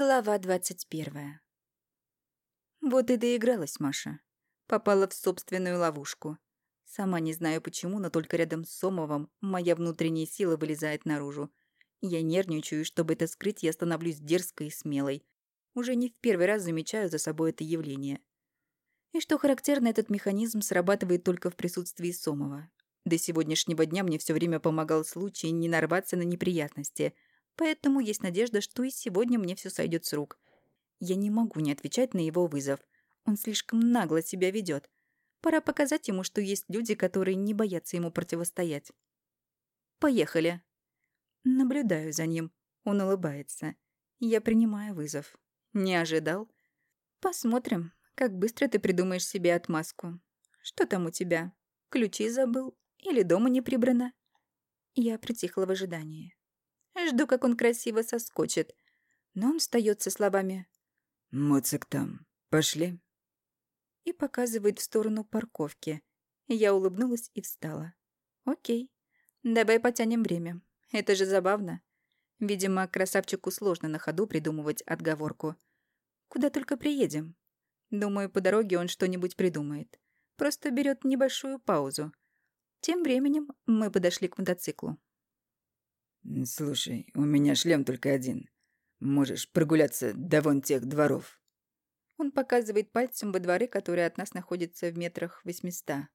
Глава двадцать первая. Вот и доигралась Маша. Попала в собственную ловушку. Сама не знаю почему, но только рядом с Сомовым моя внутренняя сила вылезает наружу. Я нервничаю, чтобы это скрыть, я становлюсь дерзкой и смелой. Уже не в первый раз замечаю за собой это явление. И что характерно, этот механизм срабатывает только в присутствии Сомова. До сегодняшнего дня мне все время помогал случай не нарваться на неприятности — Поэтому есть надежда, что и сегодня мне все сойдет с рук. Я не могу не отвечать на его вызов. Он слишком нагло себя ведет. Пора показать ему, что есть люди, которые не боятся ему противостоять. Поехали. Наблюдаю за ним. Он улыбается. Я принимаю вызов. Не ожидал? Посмотрим, как быстро ты придумаешь себе отмазку. Что там у тебя? Ключи забыл? Или дома не прибрано? Я притихла в ожидании. Жду, как он красиво соскочит. Но он встает со словами «Моцик там. Пошли». И показывает в сторону парковки. Я улыбнулась и встала. «Окей. Давай потянем время. Это же забавно. Видимо, красавчику сложно на ходу придумывать отговорку. Куда только приедем. Думаю, по дороге он что-нибудь придумает. Просто берет небольшую паузу. Тем временем мы подошли к мотоциклу. «Слушай, у меня шлем только один. Можешь прогуляться до вон тех дворов». Он показывает пальцем во дворы, которые от нас находятся в метрах восьмиста.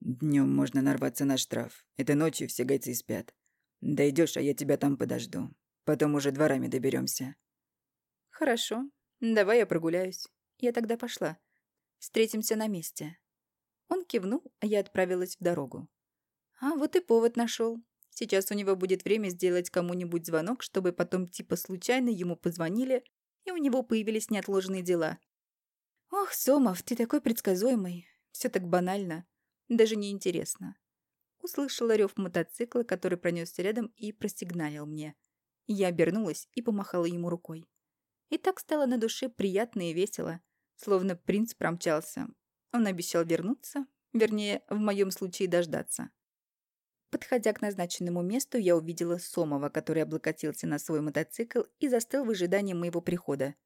Днем можно нарваться на штраф. Это ночью все гайцы спят. Дойдешь, а я тебя там подожду. Потом уже дворами доберемся. Хорошо. Давай я прогуляюсь. Я тогда пошла. Встретимся на месте. Он кивнул, а я отправилась в дорогу. А вот и повод нашел. Сейчас у него будет время сделать кому-нибудь звонок, чтобы потом типа случайно ему позвонили, и у него появились неотложные дела. Ох, Сомов, ты такой предсказуемый. Все так банально. Даже не интересно. Услышала рев мотоцикла, который пронесся рядом и простигналил мне. Я обернулась и помахала ему рукой. И так стало на душе приятно и весело, словно принц промчался. Он обещал вернуться, вернее, в моем случае дождаться. Подходя к назначенному месту, я увидела Сомова, который облокотился на свой мотоцикл и застыл в ожидании моего прихода.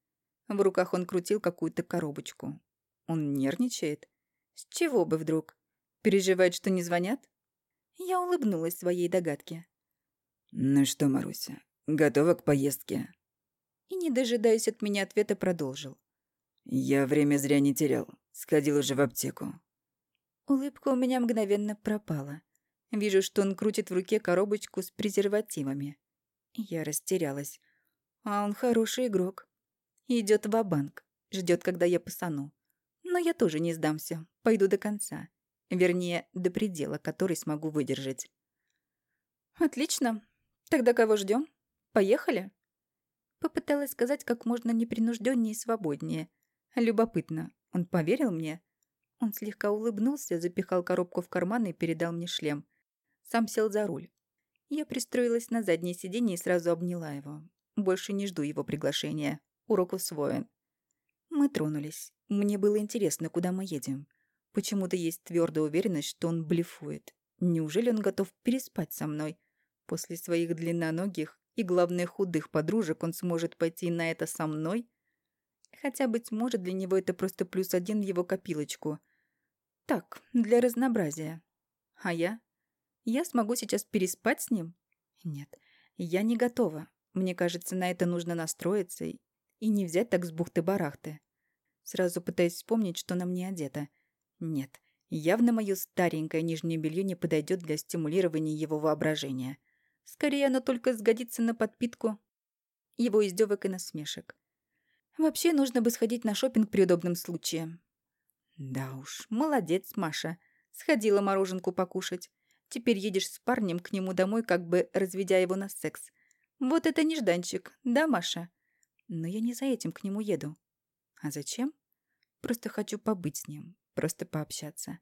В руках он крутил какую-то коробочку. Он нервничает? С чего бы вдруг? Переживает, что не звонят? Я улыбнулась своей догадке. «Ну что, Маруся, готова к поездке?» И, не дожидаясь от меня ответа, продолжил. «Я время зря не терял. Сходил уже в аптеку». Улыбка у меня мгновенно пропала. Вижу, что он крутит в руке коробочку с презервативами. Я растерялась. А он хороший игрок. Идет в банк ждет, когда я посану. Но я тоже не сдамся, пойду до конца. Вернее, до предела, который смогу выдержать. Отлично. Тогда кого ждем? Поехали? Попыталась сказать как можно непринужденнее и свободнее. Любопытно, он поверил мне? Он слегка улыбнулся, запихал коробку в карман и передал мне шлем. Сам сел за руль. Я пристроилась на заднее сиденье и сразу обняла его. Больше не жду его приглашения. Урок усвоен. Мы тронулись. Мне было интересно, куда мы едем. Почему-то есть твердая уверенность, что он блефует. Неужели он готов переспать со мной? После своих длинноногих и, главное, худых подружек он сможет пойти на это со мной? Хотя, быть может, для него это просто плюс один в его копилочку. Так, для разнообразия. А я? Я смогу сейчас переспать с ним? Нет, я не готова. Мне кажется, на это нужно настроиться и, не взять так с бухты-барахты. Сразу пытаюсь вспомнить, что на мне одето. Нет, явно мое старенькое нижнее белье не подойдет для стимулирования его воображения. Скорее, оно только сгодится на подпитку его издевок и насмешек. Вообще, нужно бы сходить на шопинг при удобном случае. Да уж, молодец, Маша. Сходила мороженку покушать. Теперь едешь с парнем к нему домой, как бы разведя его на секс. Вот это нежданчик, да, Маша? Но я не за этим к нему еду. А зачем? Просто хочу побыть с ним, просто пообщаться.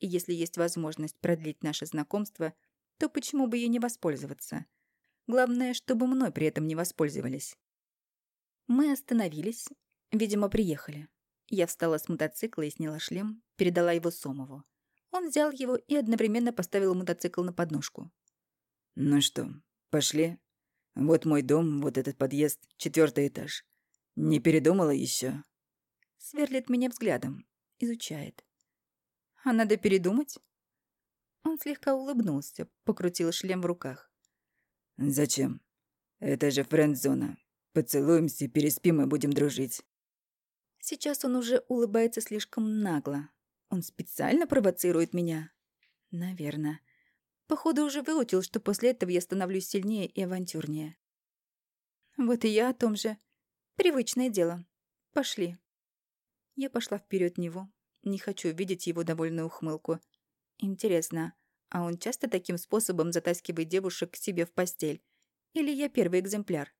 И если есть возможность продлить наше знакомство, то почему бы ей не воспользоваться? Главное, чтобы мной при этом не воспользовались. Мы остановились. Видимо, приехали. Я встала с мотоцикла и сняла шлем, передала его Сомову. Он взял его и одновременно поставил мотоцикл на подножку. «Ну что, пошли? Вот мой дом, вот этот подъезд, четвертый этаж. Не передумала еще? Сверлит меня взглядом, изучает. А надо передумать? Он слегка улыбнулся, покрутил шлем в руках. Зачем? Это же френд-зона. Поцелуемся, переспим и будем дружить. Сейчас он уже улыбается слишком нагло. Он специально провоцирует меня. Наверное. Походу, уже выучил, что после этого я становлюсь сильнее и авантюрнее. Вот и я о том же. Привычное дело. Пошли. Я пошла вперед него. Не хочу видеть его довольную ухмылку. Интересно, а он часто таким способом затаскивает девушек к себе в постель? Или я первый экземпляр?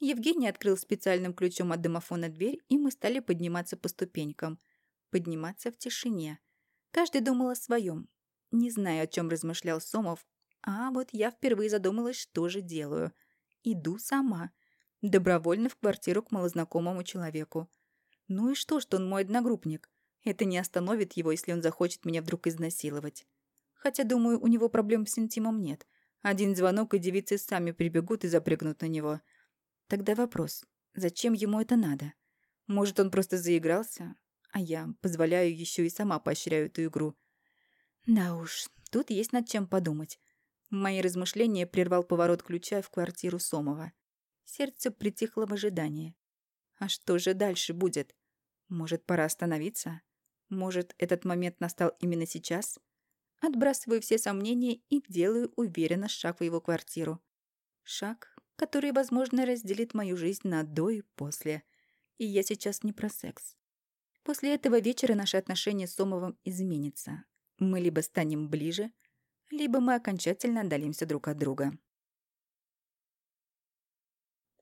Евгений открыл специальным ключом от домофона дверь, и мы стали подниматься по ступенькам. Подниматься в тишине. Каждый думал о своем. Не знаю, о чем размышлял Сомов, а вот я впервые задумалась, что же делаю. Иду сама. Добровольно в квартиру к малознакомому человеку. Ну и что, что он мой одногруппник? Это не остановит его, если он захочет меня вдруг изнасиловать. Хотя, думаю, у него проблем с интимом нет. Один звонок, и девицы сами прибегут и запрыгнут на него. Тогда вопрос, зачем ему это надо? Может, он просто заигрался? А я позволяю еще и сама поощряю эту игру. Да уж, тут есть над чем подумать. Мои размышления прервал поворот ключа в квартиру Сомова. Сердце притихло в ожидании. А что же дальше будет? Может, пора остановиться? Может, этот момент настал именно сейчас? Отбрасываю все сомнения и делаю уверенно шаг в его квартиру. Шаг, который, возможно, разделит мою жизнь на до и после. И я сейчас не про секс. После этого вечера наши отношения с Сомовым изменятся. Мы либо станем ближе, либо мы окончательно отдалимся друг от друга.